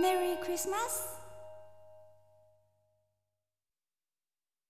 Merry Christmas.